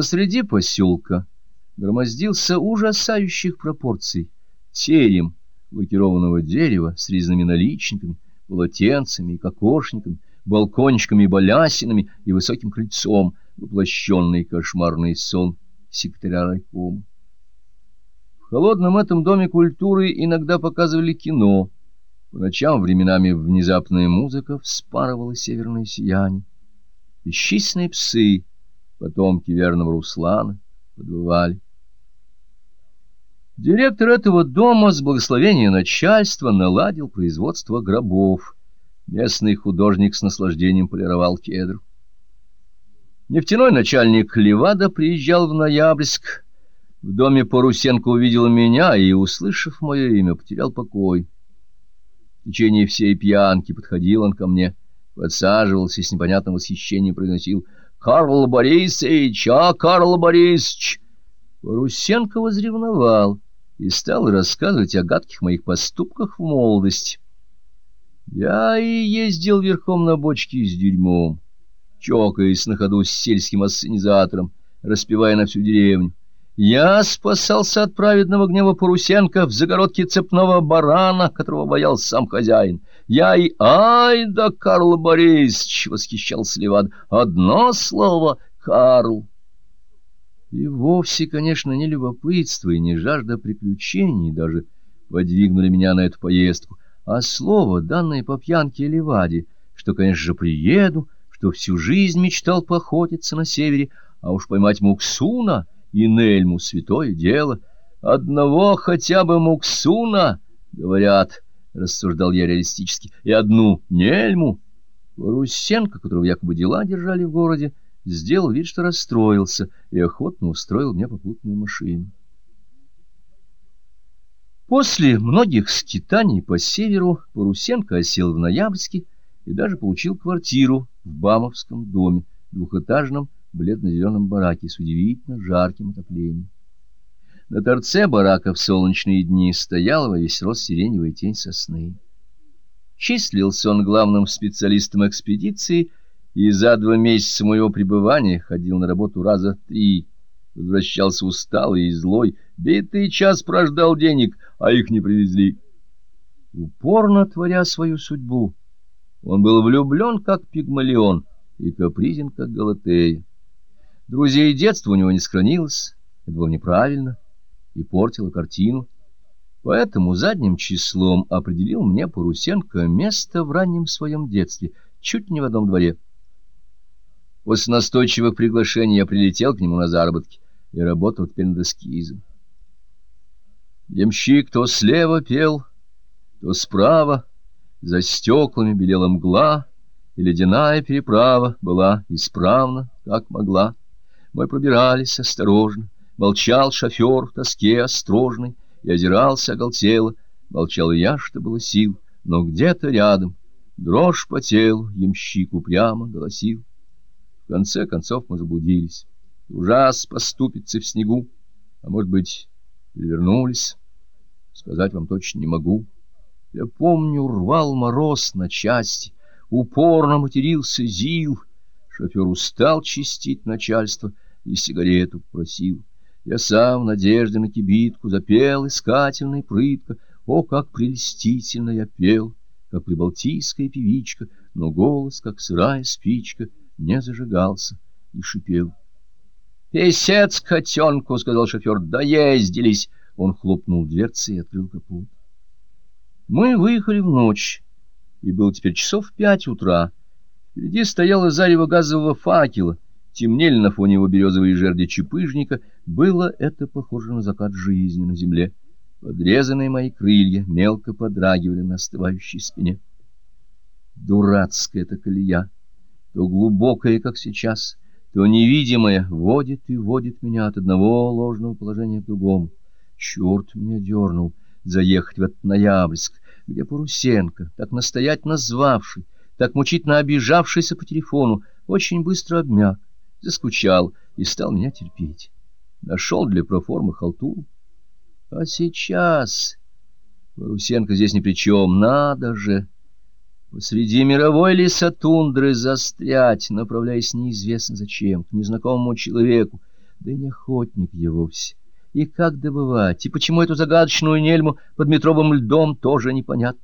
Посреди поселка громоздился ужасающих пропорций терем лакированного дерева с резными наличниками, полотенцами и кокошниками, балкончиками и балясинами и высоким крыльцом, воплощенный кошмарный сон секретаря райкома. В холодном этом доме культуры иногда показывали кино. По ночам временами внезапная музыка вспарывала северное сияние. Бесчисленные псы, потомки верного Руслана, подвывали. Директор этого дома с благословения начальства наладил производство гробов. Местный художник с наслаждением полировал кедр. Нефтяной начальник Левада приезжал в Ноябрьск. В доме Парусенко увидел меня и, услышав мое имя, потерял покой. В течение всей пьянки подходил он ко мне, подсаживался и с непонятным восхищением произносил «Карл Борисович! А, Карл Борисович!» Парусенко возревновал и стал рассказывать о гадких моих поступках в молодости. Я и ездил верхом на бочке с дерьмом чокаясь на ходу с сельским ассенизатором, распевая на всю деревню. Я спасался от праведного гнева Парусенко в загородке цепного барана, которого боялся сам хозяин. Я и «Ай да, Карл Борисович!» — восхищался Левад. «Одно слово — Карл!» И вовсе, конечно, не любопытство и не жажда приключений даже подвигнули меня на эту поездку, а слово, данное по пьянке Леваде, что, конечно же, приеду, что всю жизнь мечтал поохотиться на севере, а уж поймать Муксуна и Нельму — святое дело. Одного хотя бы Муксуна, говорят, — рассуждал я реалистически, — и одну Нельму. Русенко, которого якобы дела держали в городе, сделал вид, что расстроился, и охотно устроил мне попутную машину. После многих скитаний по северу Парусенко осел в Ноябрьске и даже получил квартиру в Бамовском доме, двухэтажном бледно-зеленом бараке с удивительно жарким отоплением. На торце барака в солнечные дни стояла во весь рост сиреневая тень сосны. Числился он главным специалистом экспедиции и за два месяца моего пребывания ходил на работу раза три, возвращался усталый и злой, битый час прождал денег, а их не привезли. Упорно творя свою судьбу, он был влюблен, как пигмалион, и капризен, как Галатея. Друзей детства у него не сохранилось, это было неправильно и портило картину. Поэтому задним числом определил мне Парусенко место в раннем своем детстве, чуть не в одном дворе. После настойчивых приглашений я прилетел к нему на заработки и работал теперь над эскизом. Ямщик то слева пел, то справа, за стеклами белела мгла, и ледяная переправа была исправна, как могла. Мы пробирались осторожно, молчал шофер в тоске острожный, и озирался оголтело, молчал я, что было сил, но где-то рядом дрожь по телу ямщик упрямо голосил. В конце концов мы заблудились. Ужас поступится в снегу, а может быть, перевернулись. Сказать вам точно не могу. Я помню, рвал мороз на части, упорно матерился Зил. Шофер устал чистить начальство и сигарету просил. Я сам в надежде на кибитку запел искательно и прытко. О, как прелестительно я пел, как прибалтийская певичка, но голос, как сырая спичка, не зажигался и шипел. — Песец котенку, — сказал шофер, — доездились. Он хлопнул дверцей и открыл капот. Мы выехали в ночь, и было теперь часов пять утра. Впереди стояло зарево газового факела, темнели на фоне его березовые жерди чепыжника. Было это похоже на закат жизни на земле. Подрезанные мои крылья мелко подрагивали на остывающей спине. Дурацкая эта колея, то глубокая, как сейчас, то невидимая, водит и водит меня от одного ложного положения к другому. Черт меня дернул заехать в этот Ноябрьск, где Парусенко, так настоятельно звавший, так мучительно обижавшийся по телефону, очень быстро обмяк, заскучал и стал меня терпеть. Нашел для проформы халтуру. А сейчас... Парусенко здесь ни при чем, надо же... Посреди мировой леса тундры застрять, направляясь неизвестно зачем, к незнакомому человеку, Да и не охотник я вовсе. И как добывать, и почему эту загадочную нельму под метровым льдом, тоже непонятно.